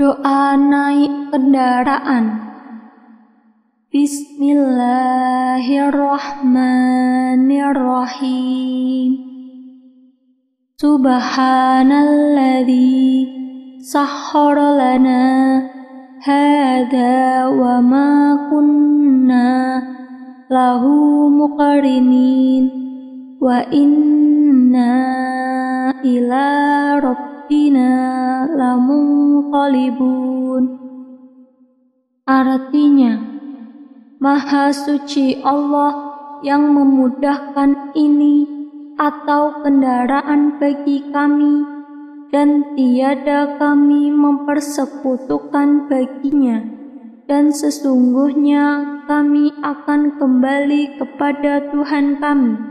Doa naik kendaraan. Bismillahirrahmanirrahim. Subhanalladzi sahhara lana hadza wa ma kunna lahu muqarinin wa inna ila rabbina inna lamunqalibun Artinya Maha suci Allah yang memudahkan ini atau kendaraan bagi kami dan tiada kami mempersekutukan baginya dan sesungguhnya kami akan kembali kepada Tuhan kami